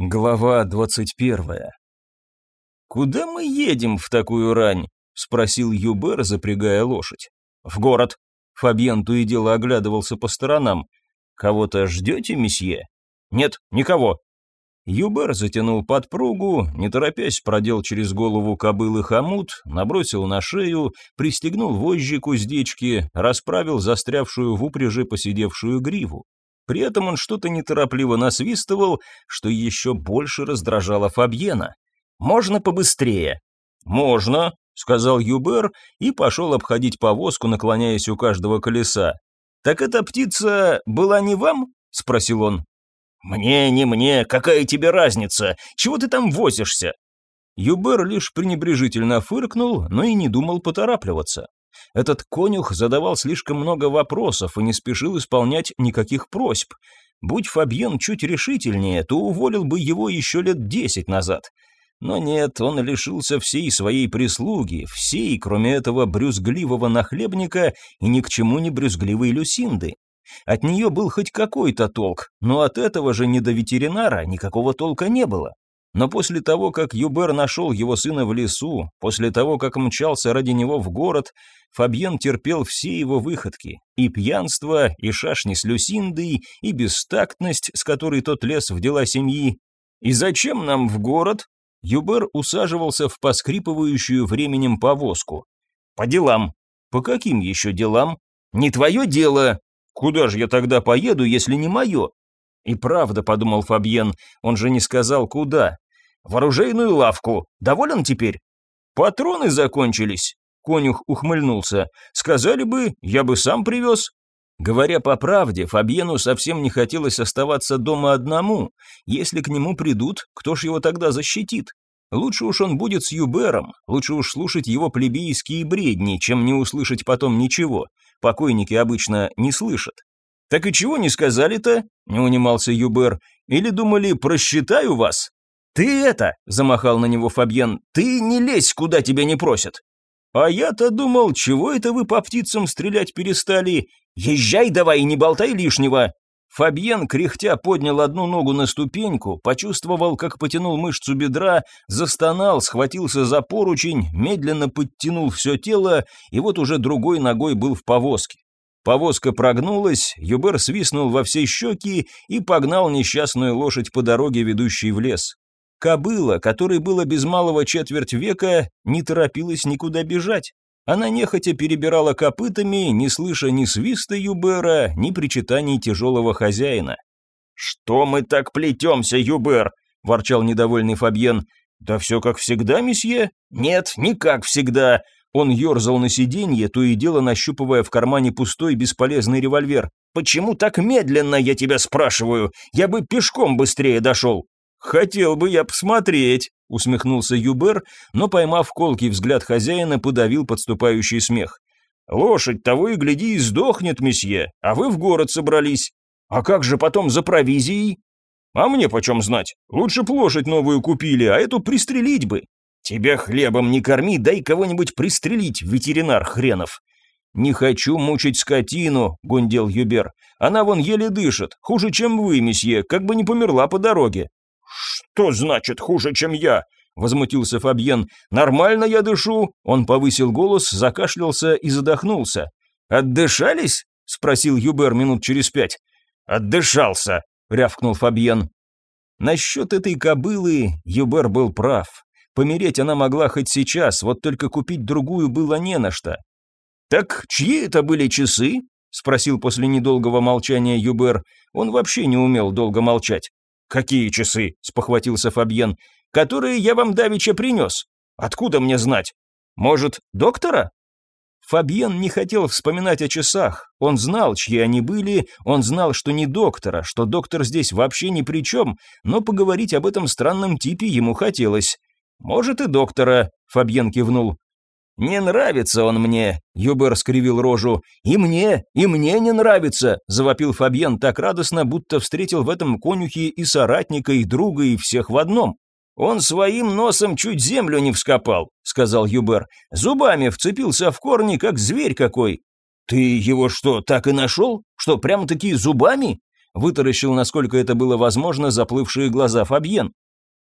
Глава двадцать первая. «Куда мы едем в такую рань?» — спросил Юбер, запрягая лошадь. «В город». Фабьен то и дело оглядывался по сторонам. «Кого-то ждете, месье?» «Нет, никого». Юбер затянул подпругу, не торопясь продел через голову кобылы хомут, набросил на шею, пристегнул вожжи к уздечке, расправил застрявшую в упряжи посидевшую гриву. При этом он что-то неторопливо насвистывал, что еще больше раздражало Фабьена. «Можно побыстрее?» «Можно», — сказал Юбер и пошел обходить повозку, наклоняясь у каждого колеса. «Так эта птица была не вам?» — спросил он. «Мне, не мне, какая тебе разница? Чего ты там возишься?» Юбер лишь пренебрежительно фыркнул, но и не думал поторапливаться. Этот конюх задавал слишком много вопросов и не спешил исполнять никаких просьб. Будь Фабьен чуть решительнее, то уволил бы его еще лет десять назад. Но нет, он лишился всей своей прислуги, всей, кроме этого брюзгливого нахлебника и ни к чему не брюзгливой Люсинды. От нее был хоть какой-то толк, но от этого же не до ветеринара никакого толка не было. Но после того, как Юбер нашел его сына в лесу, после того, как мчался ради него в город, Фабьен терпел все его выходки. И пьянство, и шашни с Люсиндой, и бестактность, с которой тот лез в дела семьи. «И зачем нам в город?» Юбер усаживался в поскрипывающую временем повозку. «По делам». «По каким еще делам?» «Не твое дело!» «Куда же я тогда поеду, если не мое?» И правда, подумал Фабьен, он же не сказал куда. В оружейную лавку. Доволен теперь? Патроны закончились. Конюх ухмыльнулся. Сказали бы, я бы сам привез. Говоря по правде, Фабьену совсем не хотелось оставаться дома одному. Если к нему придут, кто ж его тогда защитит? Лучше уж он будет с Юбером, лучше уж слушать его плебейские бредни, чем не услышать потом ничего. Покойники обычно не слышат. «Так и чего не сказали-то?» – не унимался Юбер. «Или думали, просчитаю вас?» «Ты это!» – замахал на него Фабьен. «Ты не лезь, куда тебя не просят!» «А я-то думал, чего это вы по птицам стрелять перестали? Езжай давай не болтай лишнего!» Фабьен, кряхтя, поднял одну ногу на ступеньку, почувствовал, как потянул мышцу бедра, застонал, схватился за поручень, медленно подтянул все тело, и вот уже другой ногой был в повозке. Повозка прогнулась, Юбер свистнул во все щеки и погнал несчастную лошадь по дороге, ведущей в лес. Кобыла, которой было без малого четверть века, не торопилась никуда бежать. Она нехотя перебирала копытами, не слыша ни свиста Юбера, ни причитаний тяжелого хозяина. «Что мы так плетемся, Юбер?» – ворчал недовольный Фабьен. «Да все как всегда, месье?» «Нет, не как всегда. Он ерзал на сиденье, то и дело нащупывая в кармане пустой бесполезный револьвер. «Почему так медленно, я тебя спрашиваю? Я бы пешком быстрее дошел». «Хотел бы я посмотреть», — усмехнулся Юбер, но, поймав колкий взгляд хозяина, подавил подступающий смех. «Лошадь того и гляди и сдохнет, месье, а вы в город собрались. А как же потом за провизией?» «А мне почем знать? Лучше б лошадь новую купили, а эту пристрелить бы. «Тебя хлебом не корми, дай кого-нибудь пристрелить, ветеринар хренов!» «Не хочу мучить скотину», — гундел Юбер. «Она вон еле дышит, хуже, чем вы, месье, как бы не померла по дороге». «Что значит хуже, чем я?» — возмутился Фабьен. «Нормально я дышу?» Он повысил голос, закашлялся и задохнулся. «Отдышались?» — спросил Юбер минут через пять. «Отдышался», — рявкнул Фабьен. Насчет этой кобылы Юбер был прав. Помереть она могла хоть сейчас, вот только купить другую было не на что. «Так чьи это были часы?» — спросил после недолгого молчания Юбер. Он вообще не умел долго молчать. «Какие часы?» — спохватился Фабьен. «Которые я вам давеча принес. Откуда мне знать? Может, доктора?» Фабьен не хотел вспоминать о часах. Он знал, чьи они были, он знал, что не доктора, что доктор здесь вообще ни при чем, но поговорить об этом странном типе ему хотелось. «Может, и доктора», — Фабьен кивнул. «Не нравится он мне», — Юбер скривил рожу. «И мне, и мне не нравится», — завопил Фабьен так радостно, будто встретил в этом конюхе и соратника, и друга, и всех в одном. «Он своим носом чуть землю не вскопал», — сказал Юбер. «Зубами вцепился в корни, как зверь какой». «Ты его что, так и нашел? Что, прямо-таки зубами?» вытаращил, насколько это было возможно, заплывшие глаза Фабьен.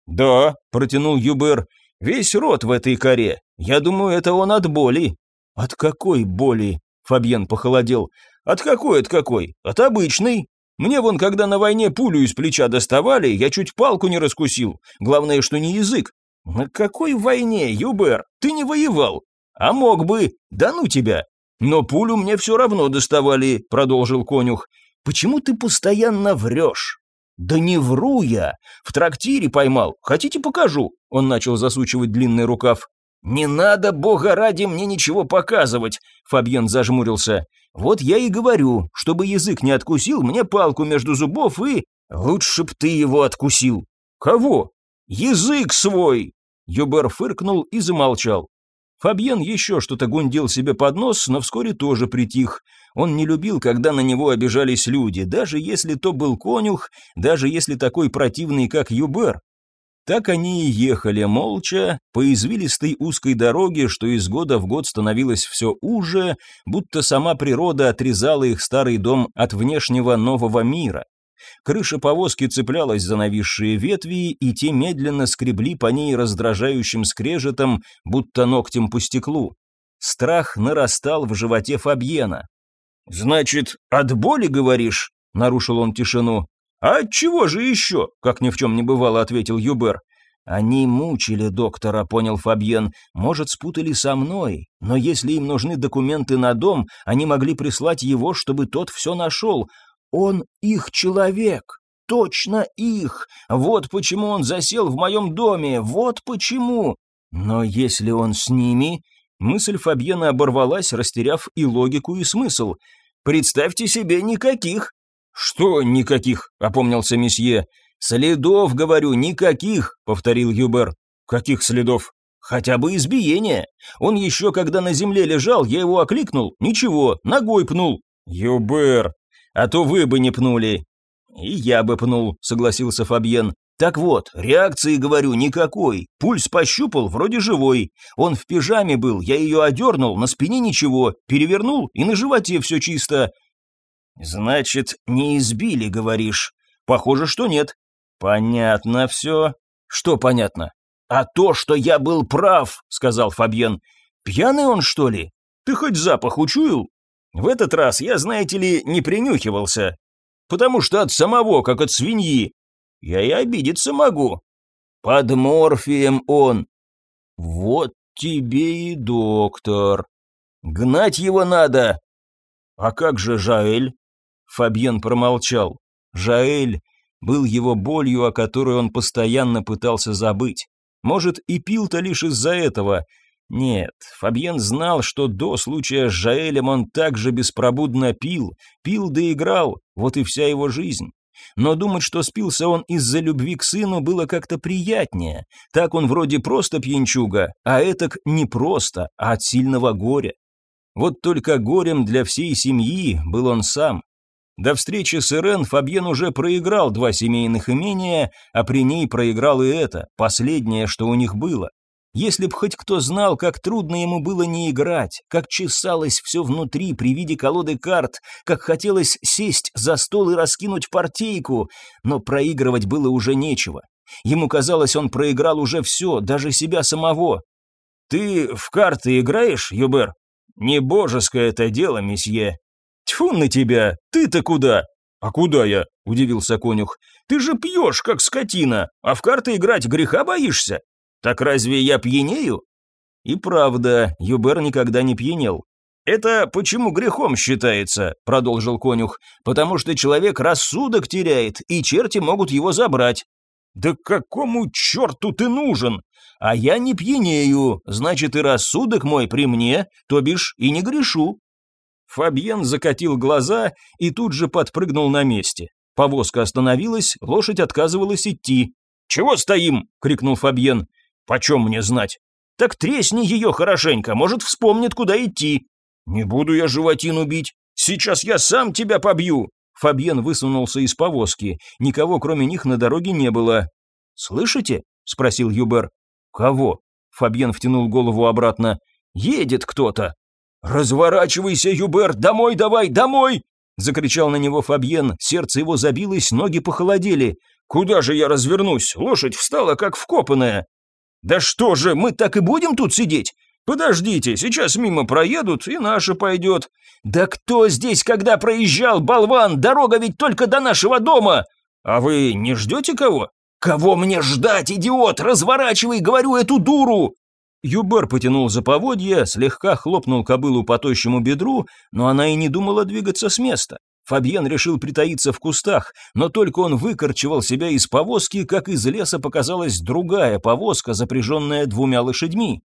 «Да», — протянул Юбер, — «весь рот в этой коре. Я думаю, это он от боли». «От какой боли?» — Фабьен похолодел. «От какой, от какой? От обычной. Мне вон, когда на войне пулю из плеча доставали, я чуть палку не раскусил. Главное, что не язык. На какой войне, Юбер? Ты не воевал. А мог бы. Да ну тебя. Но пулю мне все равно доставали, продолжил конюх. Почему ты постоянно врешь? «Да не вру я! В трактире поймал. Хотите, покажу?» Он начал засучивать длинный рукав. «Не надо, бога ради, мне ничего показывать!» Фабьен зажмурился. «Вот я и говорю, чтобы язык не откусил, мне палку между зубов и... Лучше б ты его откусил!» «Кого?» «Язык свой!» Юбер фыркнул и замолчал. Фабьен еще что-то гундил себе под нос, но вскоре тоже притих. Он не любил, когда на него обижались люди, даже если то был конюх, даже если такой противный, как Юбер. Так они и ехали молча по извилистой узкой дороге, что из года в год становилось все уже, будто сама природа отрезала их старый дом от внешнего нового мира. Крыша повозки цеплялась за нависшие ветви, и те медленно скребли по ней раздражающим скрежетом, будто ногтем по стеклу. Страх нарастал в животе Фабьена. «Значит, от боли, говоришь?» — нарушил он тишину. «А чего же еще?» — как ни в чем не бывало, ответил Юбер. «Они мучили доктора», — понял Фабьен. «Может, спутали со мной, но если им нужны документы на дом, они могли прислать его, чтобы тот все нашел. Он их человек, точно их. Вот почему он засел в моем доме, вот почему. Но если он с ними... Мысль Фабьена оборвалась, растеряв и логику, и смысл. «Представьте себе, никаких!» «Что никаких?» — опомнился месье. «Следов, говорю, никаких!» — повторил Юбер. «Каких следов?» «Хотя бы избиение. Он еще, когда на земле лежал, я его окликнул. Ничего, ногой пнул». «Юбер!» а то вы бы не пнули». «И я бы пнул», — согласился Фабьен. «Так вот, реакции, говорю, никакой. Пульс пощупал, вроде живой. Он в пижаме был, я ее одернул, на спине ничего, перевернул, и на животе все чисто». «Значит, не избили, говоришь?» «Похоже, что нет». «Понятно все». «Что понятно?» «А то, что я был прав», — сказал Фабьен. «Пьяный он, что ли? Ты хоть запах учуял?» В этот раз я, знаете ли, не принюхивался, потому что от самого, как от свиньи, я и обидеться могу. Под морфием он. Вот тебе и доктор. Гнать его надо. А как же Жаэль? Фабьен промолчал. Жаэль был его болью, о которой он постоянно пытался забыть. Может, и пил-то лишь из-за этого, нет, Фабьен знал, что до случая с Жаэлем он также беспробудно пил, пил да играл, вот и вся его жизнь. Но думать, что спился он из-за любви к сыну, было как-то приятнее. Так он вроде просто пьянчуга, а этак не просто, а от сильного горя. Вот только горем для всей семьи был он сам. До встречи с Ирен Фабьен уже проиграл два семейных имения, а при ней проиграл и это, последнее, что у них было. Если б хоть кто знал, как трудно ему было не играть, как чесалось все внутри при виде колоды карт, как хотелось сесть за стол и раскинуть партейку, но проигрывать было уже нечего. Ему казалось, он проиграл уже все, даже себя самого. «Ты в карты играешь, Юбер?» «Не божеское это дело, месье». «Тьфу на тебя! Ты-то куда?» «А куда я?» – удивился конюх. «Ты же пьешь, как скотина, а в карты играть греха боишься?» Так разве я пьянею? И правда, Юбер никогда не пьянел. «Это почему грехом считается?» – продолжил конюх. «Потому что человек рассудок теряет, и черти могут его забрать». «Да какому черту ты нужен? А я не пьянею, значит и рассудок мой при мне, то бишь и не грешу». Фабьен закатил глаза и тут же подпрыгнул на месте. Повозка остановилась, лошадь отказывалась идти. «Чего стоим?» – крикнул Фабьен. «Почем мне знать?» «Так тресни ее хорошенько, может, вспомнит, куда идти». «Не буду я животину бить. Сейчас я сам тебя побью». Фабьен высунулся из повозки. Никого, кроме них, на дороге не было. «Слышите?» – спросил Юбер. «Кого?» – Фабьен втянул голову обратно. «Едет кто-то». «Разворачивайся, Юбер, домой давай, домой!» закричал на него Фабьен, сердце его забилось, ноги похолодели. «Куда же я развернусь? Лошадь встала, как вкопанная!» «Да что же, мы так и будем тут сидеть? Подождите, сейчас мимо проедут, и наша пойдет». «Да кто здесь когда проезжал, болван? Дорога ведь только до нашего дома!» «А вы не ждете кого?» «Кого мне ждать, идиот? Разворачивай, говорю, эту дуру!» Юбер потянул за поводья, слегка хлопнул кобылу по тощему бедру, но она и не думала двигаться с места. Фабьен решил притаиться в кустах, но только он выкорчевал себя из повозки, как из леса показалась другая повозка, запряженная двумя лошадьми.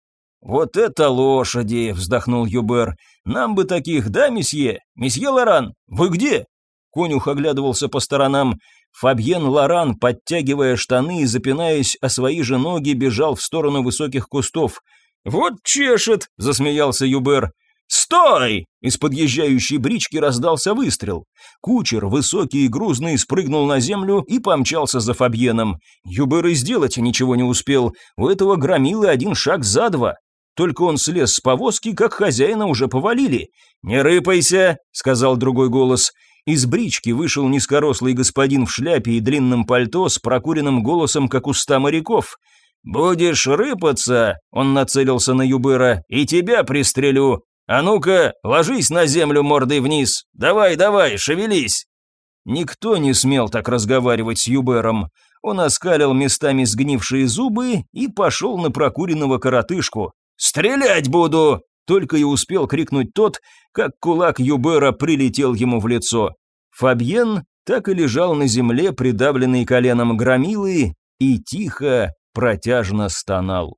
«Вот это лошади!» – вздохнул Юбер. «Нам бы таких, да, месье? Месье Лоран, вы где?» Конюх оглядывался по сторонам. Фабьен Лоран, подтягивая штаны и запинаясь о свои же ноги, бежал в сторону высоких кустов. «Вот чешет!» – засмеялся Юбер. «Стой!» – из подъезжающей брички раздался выстрел. Кучер, высокий и грузный, спрыгнул на землю и помчался за Фабьеном. Юбер и сделать ничего не успел. У этого громилы один шаг за два. Только он слез с повозки, как хозяина уже повалили. «Не рыпайся!» – сказал другой голос. Из брички вышел низкорослый господин в шляпе и длинном пальто с прокуренным голосом, как у ста моряков. «Будешь рыпаться», — он нацелился на Юбера, — «и тебя пристрелю. А ну-ка, ложись на землю мордой вниз. Давай, давай, шевелись». Никто не смел так разговаривать с Юбером. Он оскалил местами сгнившие зубы и пошел на прокуренного коротышку. «Стрелять буду!» Только и успел крикнуть тот, как кулак Юбера прилетел ему в лицо. Фабьен так и лежал на земле, придавленный коленом громилы, и тихо, протяжно стонал.